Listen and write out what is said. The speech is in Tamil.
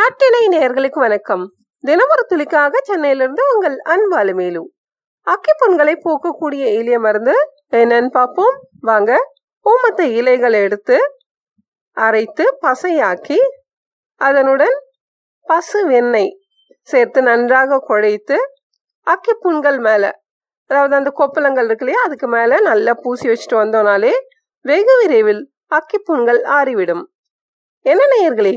நாட்டினை நேர்களுக்கு வணக்கம். தினமொரு துளிக்காக சென்னையிலிருந்து உங்கள் அன்பாலுமேலு அக்கி புண்களை போக்கக்கூடிய இலைய மருந்து என்னன்னு பார்ப்போம். வாங்க ஊமத்த இலைகளை எடுத்து அரைத்து பசையாக்கி அதனுடன் பசு வெண்ணெய் சேர்த்து நன்றாக குழைத்து அக்கி புண்கள் மேலே அதாவது அந்த கொப்பளங்கள் இருக்கு இல்லையா அதுக்கு மேலே நல்லா பூசி வச்சுட்டு வந்தோம்னாலே வெகு விரைவில் அக்கி புண்கள் ஆறிவிடும். என்ன நேயர்களே